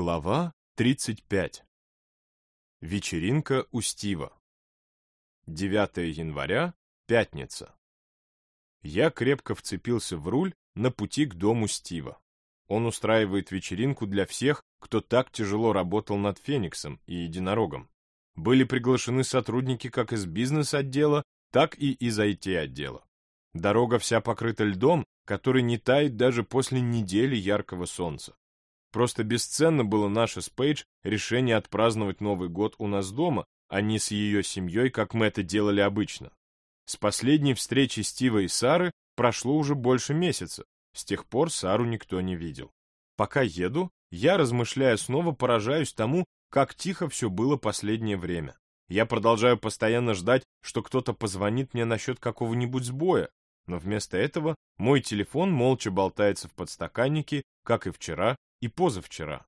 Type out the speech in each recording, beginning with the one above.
Глава 35. Вечеринка у Стива. 9 января, пятница. Я крепко вцепился в руль на пути к дому Стива. Он устраивает вечеринку для всех, кто так тяжело работал над Фениксом и Единорогом. Были приглашены сотрудники как из бизнес-отдела, так и из IT-отдела. Дорога вся покрыта льдом, который не тает даже после недели яркого солнца. Просто бесценно было наше с Пейдж решение отпраздновать Новый год у нас дома, а не с ее семьей, как мы это делали обычно. С последней встречи Стива и Сары прошло уже больше месяца. С тех пор Сару никто не видел. Пока еду, я, размышляя, снова поражаюсь тому, как тихо все было последнее время. Я продолжаю постоянно ждать, что кто-то позвонит мне насчет какого-нибудь сбоя, но вместо этого мой телефон молча болтается в подстаканнике, как и вчера, и позавчера.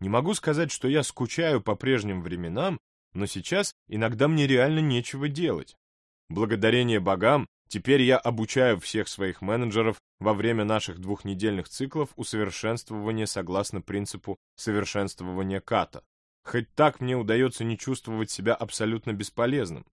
Не могу сказать, что я скучаю по прежним временам, но сейчас иногда мне реально нечего делать. Благодарение богам, теперь я обучаю всех своих менеджеров во время наших двухнедельных циклов усовершенствования согласно принципу совершенствования ката. Хоть так мне удается не чувствовать себя абсолютно бесполезным.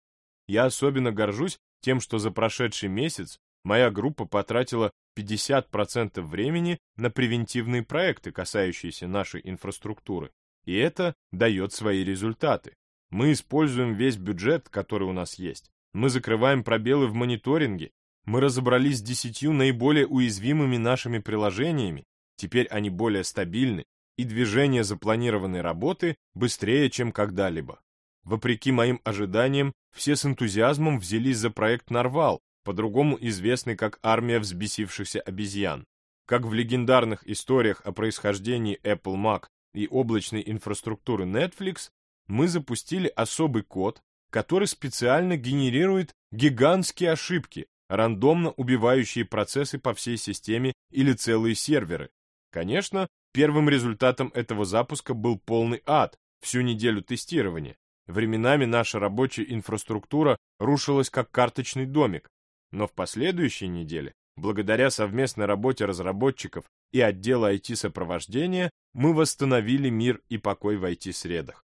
Я особенно горжусь тем, что за прошедший месяц моя группа потратила 50% времени на превентивные проекты, касающиеся нашей инфраструктуры. И это дает свои результаты. Мы используем весь бюджет, который у нас есть. Мы закрываем пробелы в мониторинге. Мы разобрались с десятью наиболее уязвимыми нашими приложениями. Теперь они более стабильны, и движение запланированной работы быстрее, чем когда-либо. Вопреки моим ожиданиям, все с энтузиазмом взялись за проект «Нарвал», по-другому известный как армия взбесившихся обезьян. Как в легендарных историях о происхождении Apple Mac и облачной инфраструктуры Netflix, мы запустили особый код, который специально генерирует гигантские ошибки, рандомно убивающие процессы по всей системе или целые серверы. Конечно, первым результатом этого запуска был полный ад, всю неделю тестирования. Временами наша рабочая инфраструктура рушилась как карточный домик, но в последующей неделе, благодаря совместной работе разработчиков и отдела IT-сопровождения, мы восстановили мир и покой в IT-средах.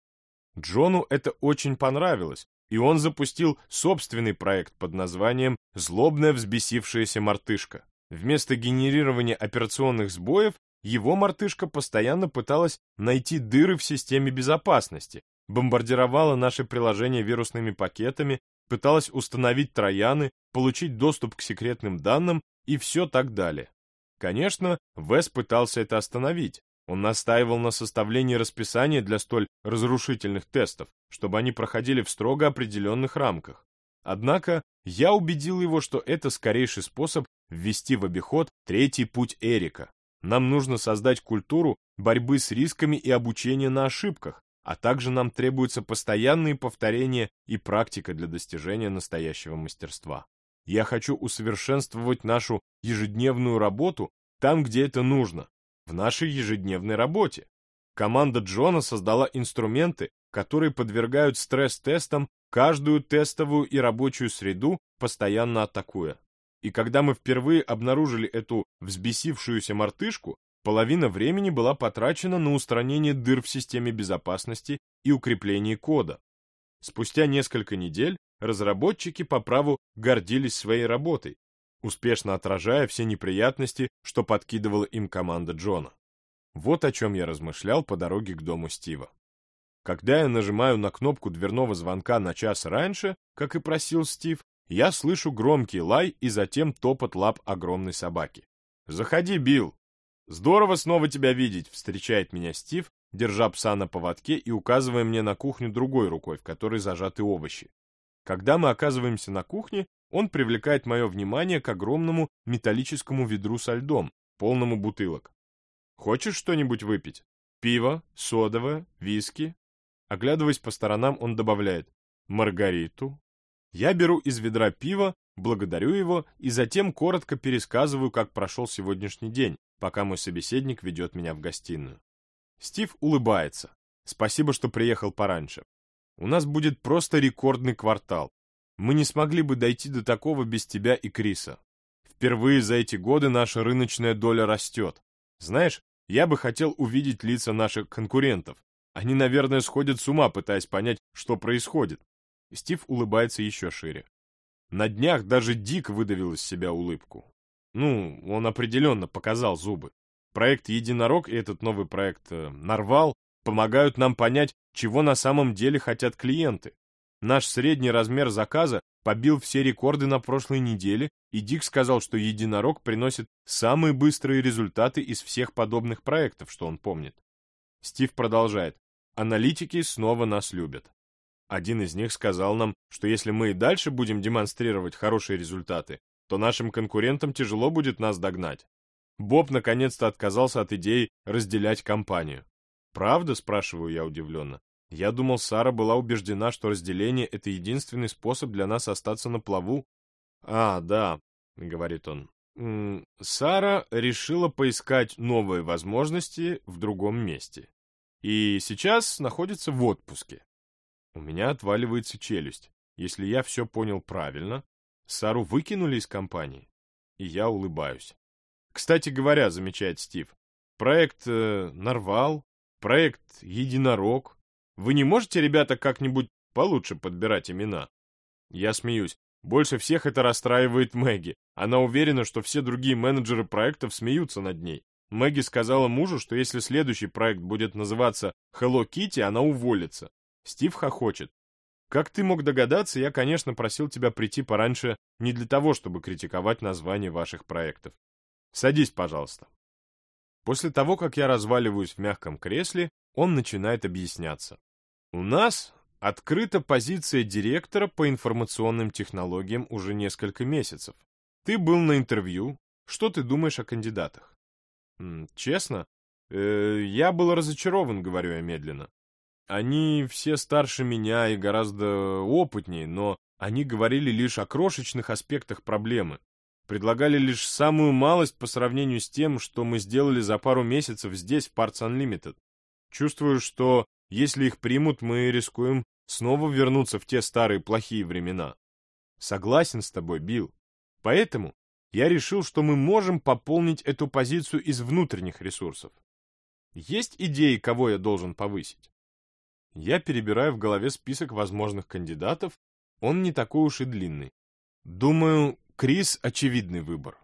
Джону это очень понравилось, и он запустил собственный проект под названием «Злобная взбесившаяся мартышка». Вместо генерирования операционных сбоев, его мартышка постоянно пыталась найти дыры в системе безопасности, бомбардировала наши приложения вирусными пакетами, пыталась установить трояны, получить доступ к секретным данным и все так далее. Конечно, Вес пытался это остановить. Он настаивал на составлении расписания для столь разрушительных тестов, чтобы они проходили в строго определенных рамках. Однако я убедил его, что это скорейший способ ввести в обиход третий путь Эрика. Нам нужно создать культуру борьбы с рисками и обучения на ошибках, а также нам требуются постоянные повторения и практика для достижения настоящего мастерства. Я хочу усовершенствовать нашу ежедневную работу там, где это нужно, в нашей ежедневной работе. Команда Джона создала инструменты, которые подвергают стресс-тестам каждую тестовую и рабочую среду, постоянно атакуя. И когда мы впервые обнаружили эту взбесившуюся мартышку, Половина времени была потрачена на устранение дыр в системе безопасности и укрепление кода. Спустя несколько недель разработчики по праву гордились своей работой, успешно отражая все неприятности, что подкидывала им команда Джона. Вот о чем я размышлял по дороге к дому Стива. Когда я нажимаю на кнопку дверного звонка на час раньше, как и просил Стив, я слышу громкий лай и затем топот лап огромной собаки. «Заходи, Билл!» «Здорово снова тебя видеть», — встречает меня Стив, держа пса на поводке и указывая мне на кухню другой рукой, в которой зажаты овощи. Когда мы оказываемся на кухне, он привлекает мое внимание к огромному металлическому ведру со льдом, полному бутылок. «Хочешь что-нибудь выпить? Пиво, содовое, виски?» Оглядываясь по сторонам, он добавляет «Маргариту». Я беру из ведра пиво, благодарю его и затем коротко пересказываю, как прошел сегодняшний день, пока мой собеседник ведет меня в гостиную. Стив улыбается. Спасибо, что приехал пораньше. У нас будет просто рекордный квартал. Мы не смогли бы дойти до такого без тебя и Криса. Впервые за эти годы наша рыночная доля растет. Знаешь, Я бы хотел увидеть лица наших конкурентов. Они, наверное, сходят с ума, пытаясь понять, что происходит. Стив улыбается еще шире. На днях даже Дик выдавил из себя улыбку. Ну, он определенно показал зубы. Проект «Единорог» и этот новый проект э, «Нарвал» помогают нам понять, чего на самом деле хотят клиенты. Наш средний размер заказа побил все рекорды на прошлой неделе, и Дик сказал, что «Единорог» приносит самые быстрые результаты из всех подобных проектов, что он помнит. Стив продолжает. Аналитики снова нас любят. Один из них сказал нам, что если мы и дальше будем демонстрировать хорошие результаты, то нашим конкурентам тяжело будет нас догнать. Боб наконец-то отказался от идеи разделять компанию. «Правда?» – спрашиваю я удивленно. Я думал, Сара была убеждена, что разделение — это единственный способ для нас остаться на плаву. А, да, — говорит он. Сара решила поискать новые возможности в другом месте. И сейчас находится в отпуске. У меня отваливается челюсть. Если я все понял правильно, Сару выкинули из компании. И я улыбаюсь. Кстати говоря, замечает Стив, проект э, «Нарвал», проект «Единорог», вы не можете, ребята, как-нибудь получше подбирать имена? Я смеюсь. Больше всех это расстраивает Мэгги. Она уверена, что все другие менеджеры проектов смеются над ней. Мэгги сказала мужу, что если следующий проект будет называться Hello Kitty, она уволится. Стив хохочет. Как ты мог догадаться, я, конечно, просил тебя прийти пораньше не для того, чтобы критиковать название ваших проектов. Садись, пожалуйста. После того, как я разваливаюсь в мягком кресле, он начинает объясняться. У нас открыта позиция директора по информационным технологиям уже несколько месяцев. Ты был на интервью. Что ты думаешь о кандидатах? Честно, э, я был разочарован, говорю я медленно. Они все старше меня и гораздо опытнее, но они говорили лишь о крошечных аспектах проблемы. Предлагали лишь самую малость по сравнению с тем, что мы сделали за пару месяцев здесь, в Parts Unlimited. Чувствую, что если их примут, мы рискуем снова вернуться в те старые плохие времена. Согласен с тобой, Билл. Поэтому я решил, что мы можем пополнить эту позицию из внутренних ресурсов. Есть идеи, кого я должен повысить? Я перебираю в голове список возможных кандидатов, он не такой уж и длинный. Думаю, Крис — очевидный выбор.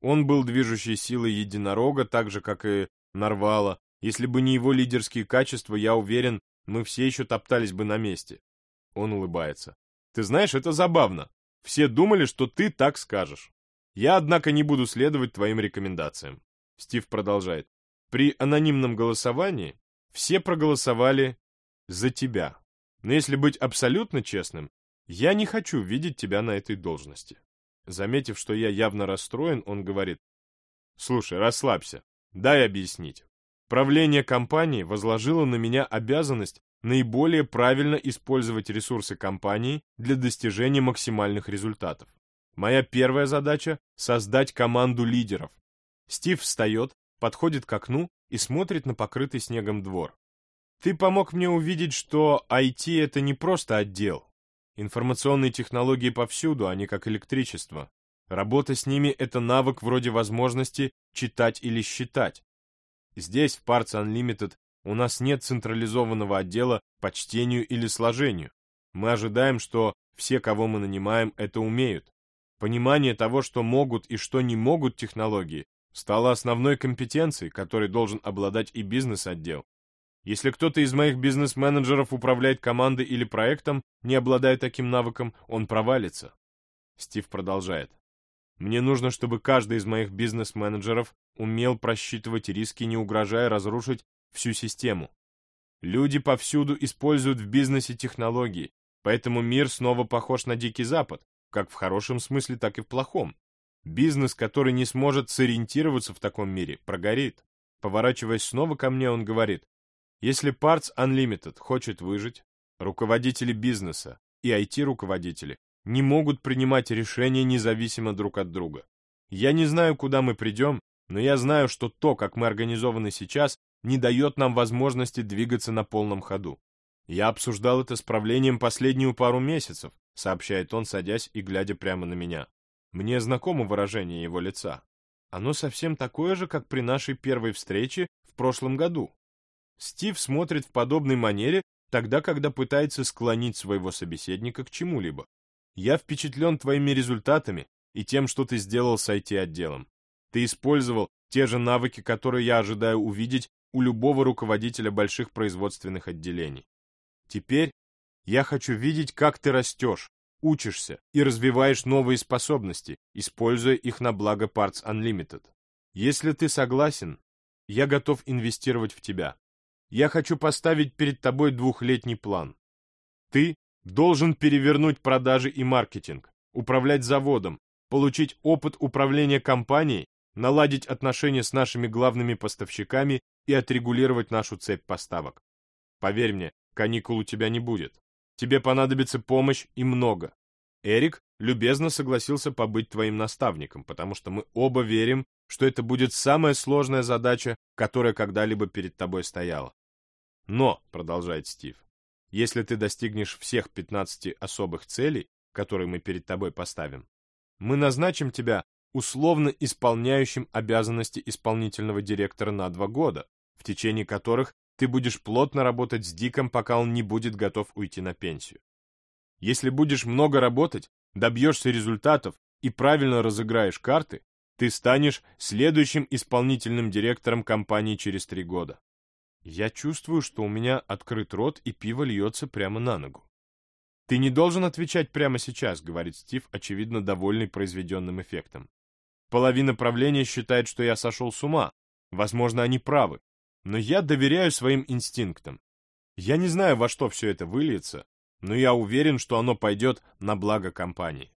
Он был движущей силой единорога, так же, как и Нарвала, если бы не его лидерские качества, я уверен, мы все еще топтались бы на месте. Он улыбается. Ты знаешь, это забавно. Все думали, что ты так скажешь. Я, однако, не буду следовать твоим рекомендациям. Стив продолжает. При анонимном голосовании все проголосовали за тебя. Но если быть абсолютно честным, я не хочу видеть тебя на этой должности. Заметив, что я явно расстроен, он говорит. Слушай, расслабься. Дай объяснить. Правление компании возложило на меня обязанность наиболее правильно использовать ресурсы компании для достижения максимальных результатов. Моя первая задача – создать команду лидеров. Стив встает, подходит к окну и смотрит на покрытый снегом двор. Ты помог мне увидеть, что IT – это не просто отдел. Информационные технологии повсюду, они как электричество. Работа с ними – это навык вроде возможности читать или считать. Здесь, в Parts Unlimited, у нас нет централизованного отдела по чтению или сложению. Мы ожидаем, что все, кого мы нанимаем, это умеют. Понимание того, что могут и что не могут технологии, стало основной компетенцией, которой должен обладать и бизнес-отдел. Если кто-то из моих бизнес-менеджеров управляет командой или проектом, не обладая таким навыком, он провалится. Стив продолжает. Мне нужно, чтобы каждый из моих бизнес-менеджеров умел просчитывать риски, не угрожая разрушить всю систему. Люди повсюду используют в бизнесе технологии, поэтому мир снова похож на Дикий Запад, как в хорошем смысле, так и в плохом. Бизнес, который не сможет сориентироваться в таком мире, прогорит. Поворачиваясь снова ко мне, он говорит, если Parts Unlimited хочет выжить, руководители бизнеса и IT-руководители не могут принимать решения независимо друг от друга. Я не знаю, куда мы придем, но я знаю, что то, как мы организованы сейчас, не дает нам возможности двигаться на полном ходу. Я обсуждал это с правлением последнюю пару месяцев, сообщает он, садясь и глядя прямо на меня. Мне знакомо выражение его лица. Оно совсем такое же, как при нашей первой встрече в прошлом году. Стив смотрит в подобной манере тогда, когда пытается склонить своего собеседника к чему-либо. Я впечатлен твоими результатами и тем, что ты сделал с IT-отделом. Ты использовал те же навыки, которые я ожидаю увидеть у любого руководителя больших производственных отделений. Теперь я хочу видеть, как ты растешь, учишься и развиваешь новые способности, используя их на благо Parts Unlimited. Если ты согласен, я готов инвестировать в тебя. Я хочу поставить перед тобой двухлетний план. Ты должен перевернуть продажи и маркетинг, управлять заводом, получить опыт управления компанией, наладить отношения с нашими главными поставщиками и отрегулировать нашу цепь поставок. Поверь мне, каникул у тебя не будет. Тебе понадобится помощь и много. Эрик любезно согласился побыть твоим наставником, потому что мы оба верим, что это будет самая сложная задача, которая когда-либо перед тобой стояла. Но, продолжает Стив, если ты достигнешь всех 15 особых целей, которые мы перед тобой поставим, мы назначим тебя условно исполняющим обязанности исполнительного директора на два года, в течение которых ты будешь плотно работать с Диком, пока он не будет готов уйти на пенсию. Если будешь много работать, добьешься результатов и правильно разыграешь карты, ты станешь следующим исполнительным директором компании через три года. Я чувствую, что у меня открыт рот и пиво льется прямо на ногу. «Ты не должен отвечать прямо сейчас», — говорит Стив, очевидно довольный произведенным эффектом. «Половина правления считает, что я сошел с ума. Возможно, они правы. Но я доверяю своим инстинктам. Я не знаю, во что все это выльется, но я уверен, что оно пойдет на благо компании.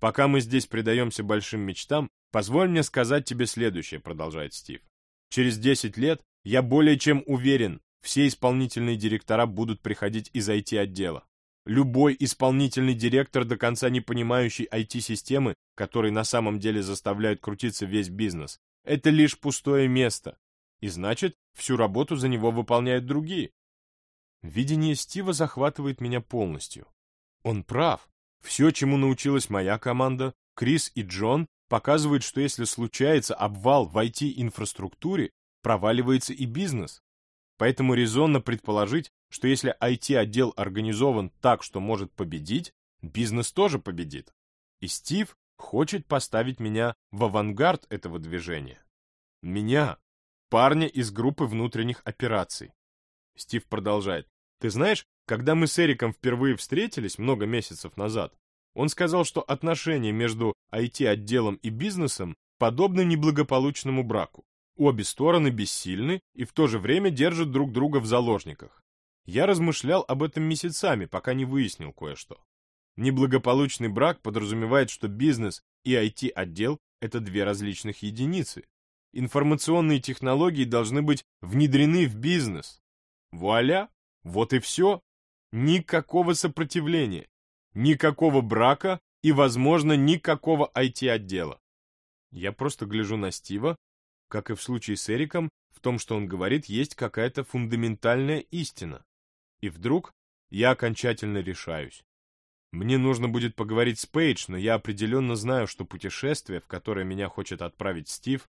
Пока мы здесь предаемся большим мечтам, позволь мне сказать тебе следующее, продолжает Стив. Через 10 лет я более чем уверен, все исполнительные директора будут приходить из IT-отдела. Любой исполнительный директор, до конца не понимающий IT-системы, которые на самом деле заставляют крутиться весь бизнес, это лишь пустое место. И значит, всю работу за него выполняют другие. Видение Стива захватывает меня полностью. Он прав. Все, чему научилась моя команда, Крис и Джон, показывает, что если случается обвал в IT-инфраструктуре, проваливается и бизнес. Поэтому резонно предположить, что если IT-отдел организован так, что может победить, бизнес тоже победит. И Стив хочет поставить меня в авангард этого движения. Меня, парня из группы внутренних операций. Стив продолжает. Ты знаешь, когда мы с Эриком впервые встретились много месяцев назад, он сказал, что отношения между IT-отделом и бизнесом подобны неблагополучному браку. Обе стороны бессильны и в то же время держат друг друга в заложниках. Я размышлял об этом месяцами, пока не выяснил кое-что. Неблагополучный брак подразумевает, что бизнес и IT-отдел — это две различных единицы. Информационные технологии должны быть внедрены в бизнес. Вуаля! Вот и все. Никакого сопротивления, никакого брака и, возможно, никакого IT-отдела. Я просто гляжу на Стива, как и в случае с Эриком, в том, что он говорит, есть какая-то фундаментальная истина. И вдруг я окончательно решаюсь. Мне нужно будет поговорить с Пейдж, но я определенно знаю, что путешествие, в которое меня хочет отправить Стив,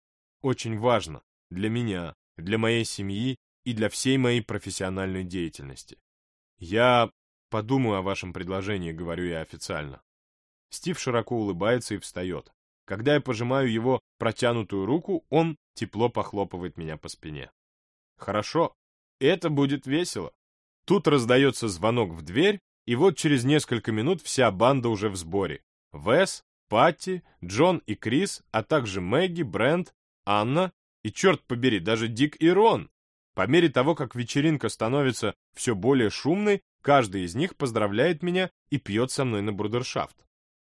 очень важно для меня, для моей семьи и для всей моей профессиональной деятельности. Я подумаю о вашем предложении, говорю я официально. Стив широко улыбается и встает. Когда я пожимаю его протянутую руку, он тепло похлопывает меня по спине. Хорошо, это будет весело. Тут раздается звонок в дверь, и вот через несколько минут вся банда уже в сборе. Вес, Патти, Джон и Крис, а также Мэгги, Брент, Анна и, черт побери, даже Дик и Рон. По мере того, как вечеринка становится все более шумной, каждый из них поздравляет меня и пьет со мной на брудершафт.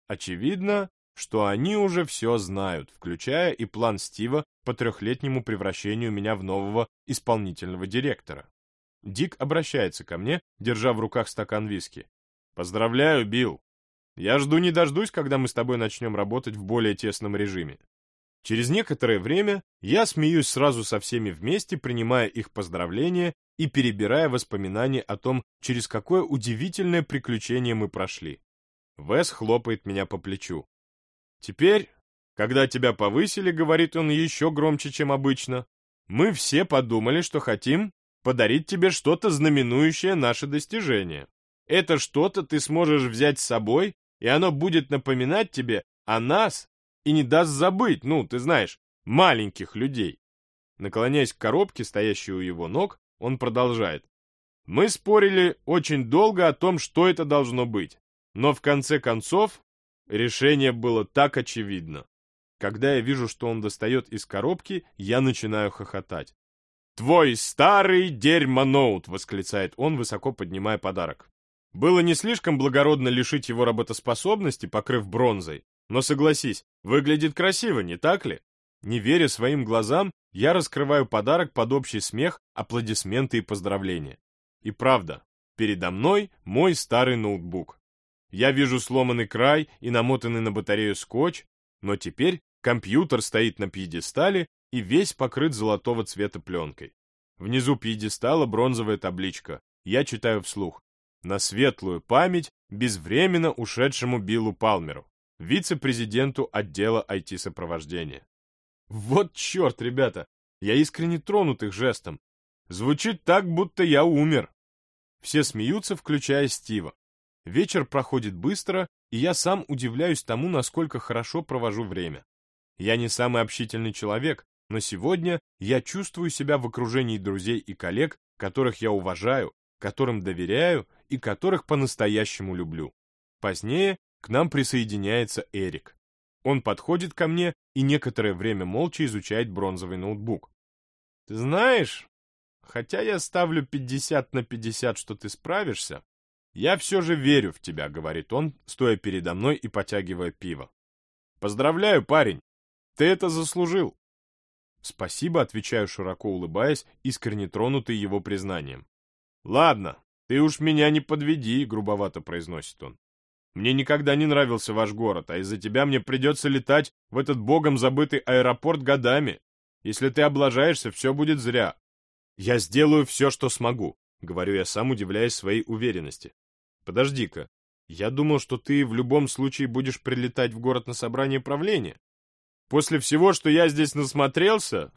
Очевидно, что они уже все знают, включая и план Стива по трехлетнему превращению меня в нового исполнительного директора. Дик обращается ко мне, держа в руках стакан виски. «Поздравляю, Билл! Я жду не дождусь, когда мы с тобой начнем работать в более тесном режиме. Через некоторое время я смеюсь сразу со всеми вместе, принимая их поздравления и перебирая воспоминания о том, через какое удивительное приключение мы прошли. Вес хлопает меня по плечу. Теперь, Когда тебя повысили, говорит он еще громче, чем обычно, мы все подумали, что хотим подарить тебе что-то, знаменующее наше достижение. Это что-то ты сможешь взять с собой, и оно будет напоминать тебе о нас и не даст забыть, ну, ты знаешь, маленьких людей. Наклоняясь к коробке, стоящей у его ног, он продолжает. Мы спорили очень долго о том, что это должно быть, но в конце концов решение было так очевидно. Когда я вижу, что он достает из коробки, я начинаю хохотать. «Твой старый дерьмо-ноут!» — восклицает он, высоко поднимая подарок. Было не слишком благородно лишить его работоспособности, покрыв бронзой, но согласись, выглядит красиво, не так ли? Не веря своим глазам, я раскрываю подарок под общий смех, аплодисменты и поздравления. И правда, передо мной мой старый ноутбук. Я вижу сломанный край и намотанный на батарею скотч, но теперь компьютер стоит на пьедестале, и весь покрыт золотого цвета пленкой. Внизу пьедестала бронзовая табличка. Я читаю вслух. На светлую память безвременно ушедшему Биллу Палмеру, вице-президенту отдела IT-сопровождения. Вот черт, ребята, я искренне тронут их жестом. Звучит так, будто я умер. Все смеются, включая Стива. Вечер проходит быстро, и я сам удивляюсь тому, насколько хорошо провожу время. Я не самый общительный человек, но сегодня я чувствую себя в окружении друзей и коллег, которых я уважаю, которым доверяю и которых по-настоящему люблю. Позднее к нам присоединяется Эрик. Он подходит ко мне и некоторое время молча изучает бронзовый ноутбук. «Ты знаешь, хотя я ставлю 50 на 50, что ты справишься, я все же верю в тебя», — говорит он, стоя передо мной и потягивая пиво. «Поздравляю, парень, ты это заслужил». «Спасибо», — отвечаю, широко улыбаясь, искренне тронутый его признанием. «Ладно, ты уж меня не подведи», — грубовато произносит он. «Мне никогда не нравился ваш город, а из-за тебя мне придется летать в этот богом забытый аэропорт годами. Если ты облажаешься, все будет зря. Я сделаю все, что смогу», — говорю я сам, удивляясь своей уверенности. «Подожди-ка, я думал, что ты в любом случае будешь прилетать в город на собрание правления. После всего, что я здесь насмотрелся,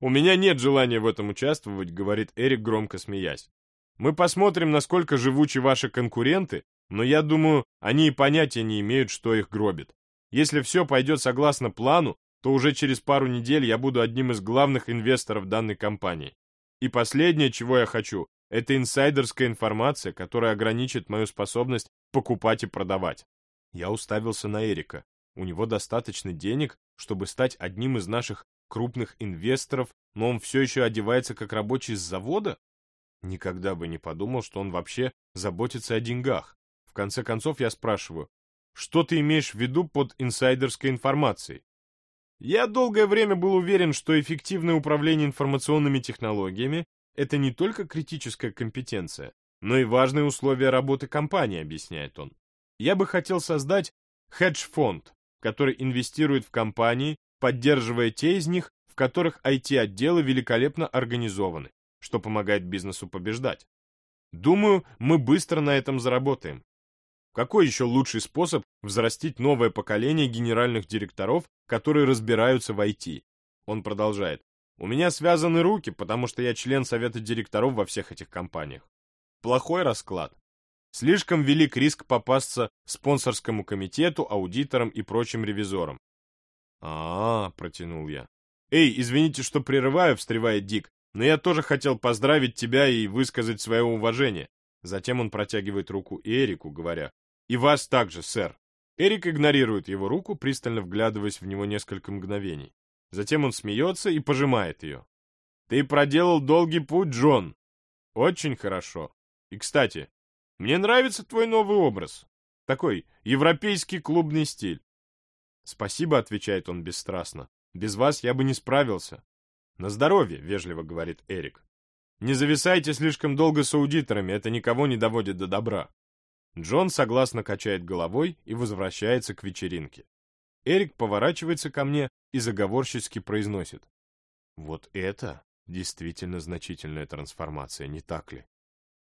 у меня нет желания в этом участвовать, говорит Эрик, громко смеясь. Мы посмотрим, насколько живучи ваши конкуренты, но я думаю, они и понятия не имеют, что их гробит. Если все пойдет согласно плану, то уже через пару недель я буду одним из главных инвесторов данной компании. И последнее, чего я хочу, это инсайдерская информация, которая ограничит мою способность покупать и продавать. Я уставился на Эрика. У него достаточно денег, чтобы стать одним из наших крупных инвесторов, но он все еще одевается как рабочий с завода? Никогда бы не подумал, что он вообще заботится о деньгах. В конце концов я спрашиваю, что ты имеешь в виду под инсайдерской информацией? Я долгое время был уверен, что эффективное управление информационными технологиями – это не только критическая компетенция, но и важные условия работы компании, объясняет он. Я бы хотел создать хедж-фонд, который инвестирует в компании, поддерживая те из них, в которых IT-отделы великолепно организованы, что помогает бизнесу побеждать. Думаю, мы быстро на этом заработаем. Какой еще лучший способ взрастить новое поколение генеральных директоров, которые разбираются в IT? Он продолжает. У меня связаны руки, потому что я член совета директоров во всех этих компаниях. Плохой расклад. Слишком велик риск попасться спонсорскому комитету, аудиторам и прочим ревизорам. А, -а, -а протянул я. Эй, извините, что прерываю, встревает Дик, но я тоже хотел поздравить тебя и высказать свое уважение. Затем он протягивает руку Эрику, говоря, и вас также, сэр. Эрик игнорирует его руку, пристально вглядываясь в него несколько мгновений. Затем он смеется и пожимает ее. Ты проделал долгий путь, Джон. Очень хорошо. И, кстати, мне нравится твой новый образ. Такой европейский клубный стиль. Спасибо, отвечает он бесстрастно. Без вас я бы не справился. На здоровье, вежливо говорит Эрик. Не зависайте слишком долго с аудиторами, это никого не доводит до добра. Джон согласно качает головой и возвращается к вечеринке. Эрик поворачивается ко мне и заговорчески произносит. Вот это действительно значительная трансформация, не так ли?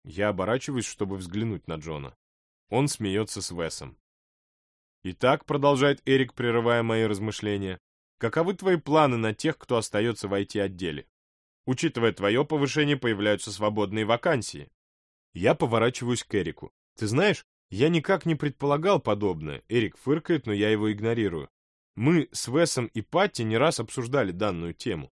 Я оборачиваюсь, чтобы взглянуть на Джона. Он смеется с Весом. Итак, продолжает Эрик, прерывая мои размышления, каковы твои планы на тех, кто остается в IT-отделе? Учитывая твое повышение, появляются свободные вакансии. Я поворачиваюсь к Эрику. Ты знаешь, я никак не предполагал подобное. Эрик фыркает, но я его игнорирую. Мы с Весом и Патти не раз обсуждали данную тему.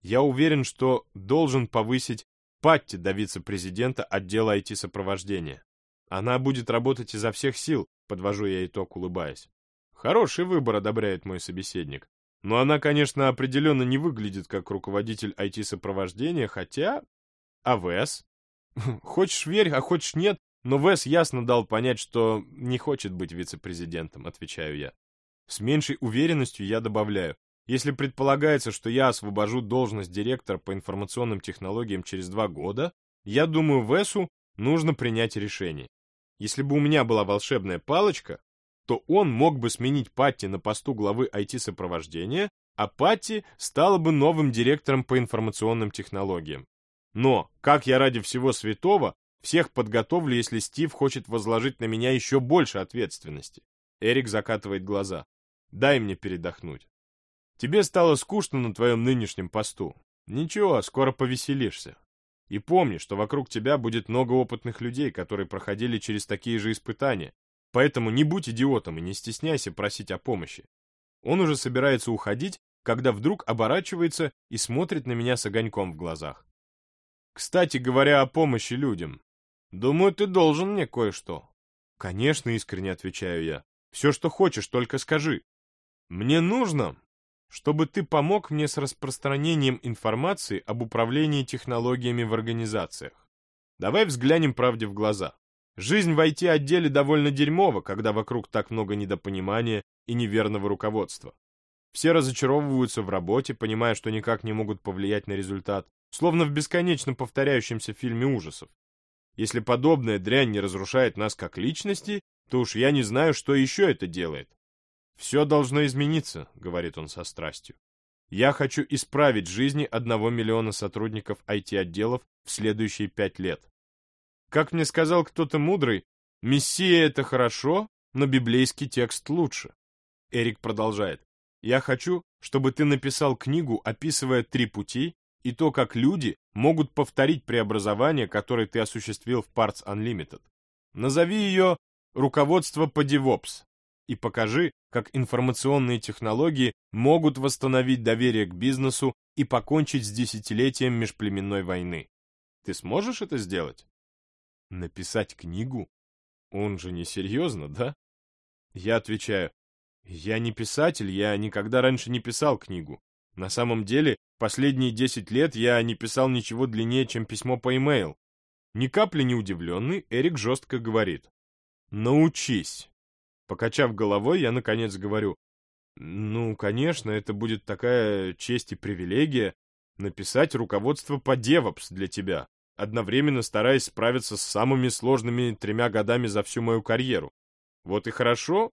Я уверен, что должен повысить Патти до вице-президента отдела IT-сопровождения. Она будет работать изо всех сил, подвожу я итог, улыбаясь. Хороший выбор, одобряет мой собеседник. Но она, конечно, определенно не выглядит как руководитель IT-сопровождения, хотя... А Вес? Хочешь верь, а хочешь нет, но Вес ясно дал понять, что не хочет быть вице-президентом, отвечаю я. С меньшей уверенностью я добавляю, если предполагается, что я освобожу должность директора по информационным технологиям через два года, я думаю, Весу нужно принять решение. Если бы у меня была волшебная палочка, то он мог бы сменить Патти на посту главы IT-сопровождения, а Патти стала бы новым директором по информационным технологиям. Но, как я ради всего святого, всех подготовлю, если Стив хочет возложить на меня еще больше ответственности. Эрик закатывает глаза. Дай мне передохнуть. Тебе стало скучно на твоем нынешнем посту. Ничего, скоро повеселишься. И помни, что вокруг тебя будет много опытных людей, которые проходили через такие же испытания. Поэтому не будь идиотом и не стесняйся просить о помощи. Он уже собирается уходить, когда вдруг оборачивается и смотрит на меня с огоньком в глазах. Кстати говоря о помощи людям, Думаю, ты должен мне кое-что. Конечно, искренне отвечаю я. Все, что хочешь, только скажи. Мне нужно, чтобы ты помог мне с распространением информации об управлении технологиями в организациях. Давай взглянем правде в глаза. Жизнь в IT-отделе довольно дерьмова, когда вокруг так много недопонимания и неверного руководства. Все разочаровываются в работе, понимая, что никак не могут повлиять на результат, словно в бесконечно повторяющемся фильме ужасов. Если подобная дрянь не разрушает нас как личности, то уж я не знаю, что еще это делает. «Все должно измениться», — говорит он со страстью. «Я хочу исправить жизни одного миллиона сотрудников IT-отделов в следующие пять лет. Как мне сказал кто-то мудрый, «Мессия — это хорошо, но библейский текст лучше». Эрик продолжает. «Я хочу, чтобы ты написал книгу, описывая три пути, и то, как люди могут повторить преобразование, которое ты осуществил в Parts Unlimited. Назови ее «Руководство по DevOps» и покажи, как информационные технологии могут восстановить доверие к бизнесу и покончить с десятилетием межплеменной войны. Ты сможешь это сделать? Написать книгу? Он же не серьезно, да? Я отвечаю, я не писатель, я никогда раньше не писал книгу. На самом деле, последние 10 лет я не писал ничего длиннее, чем письмо по e-mail. Ни капли не удивленный, Эрик жестко говорит. «Научись». Покачав головой, я наконец говорю. «Ну, конечно, это будет такая честь и привилегия написать руководство по DevOps для тебя, одновременно стараясь справиться с самыми сложными тремя годами за всю мою карьеру. Вот и хорошо.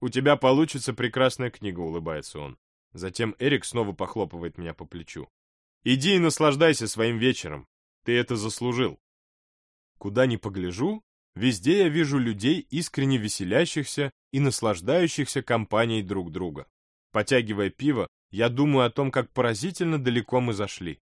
У тебя получится прекрасная книга», — улыбается он. Затем Эрик снова похлопывает меня по плечу. «Иди и наслаждайся своим вечером. Ты это заслужил». Куда ни погляжу, везде я вижу людей, искренне веселящихся и наслаждающихся компанией друг друга. Потягивая пиво, я думаю о том, как поразительно далеко мы зашли.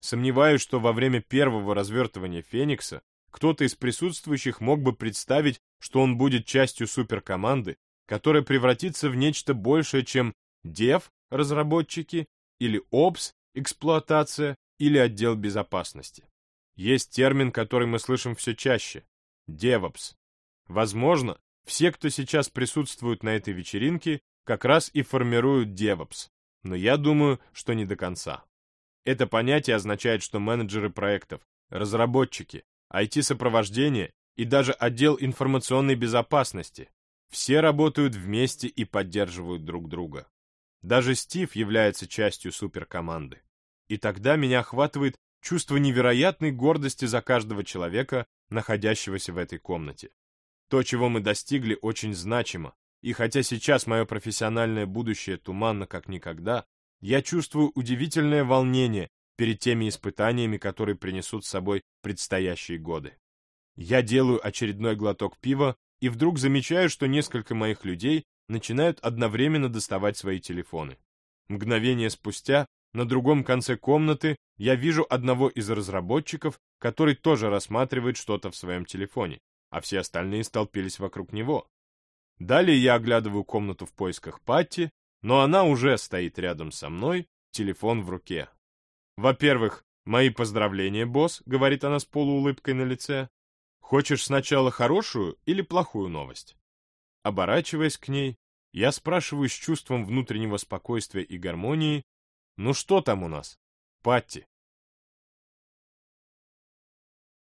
Сомневаюсь, что во время первого развертывания Феникса кто-то из присутствующих мог бы представить, что он будет частью суперкоманды, которая превратится в нечто большее, чем дев разработчики, или ОПС, эксплуатация, или отдел безопасности. Есть термин, который мы слышим все чаще – DevOps. Возможно, все, кто сейчас присутствует на этой вечеринке, как раз и формируют DevOps, но я думаю, что не до конца. Это понятие означает, что менеджеры проектов, разработчики, IT-сопровождение и даже отдел информационной безопасности все работают вместе и поддерживают друг друга. Даже Стив является частью суперкоманды. И тогда меня охватывает чувство невероятной гордости за каждого человека, находящегося в этой комнате. То, чего мы достигли, очень значимо, и хотя сейчас мое профессиональное будущее туманно как никогда, я чувствую удивительное волнение перед теми испытаниями, которые принесут с собой предстоящие годы. Я делаю очередной глоток пива и вдруг замечаю, что несколько моих людей начинают одновременно доставать свои телефоны. Мгновение спустя на другом конце комнаты я вижу одного из разработчиков, который тоже рассматривает что-то в своем телефоне, а все остальные столпились вокруг него. Далее я оглядываю комнату в поисках Патти, но она уже стоит рядом со мной, телефон в руке. «Во-первых, мои поздравления, босс», — говорит она с полуулыбкой на лице. «Хочешь сначала хорошую или плохую новость?» Оборачиваясь к ней, я спрашиваю с чувством внутреннего спокойствия и гармонии, «Ну что там у нас?» «Патти,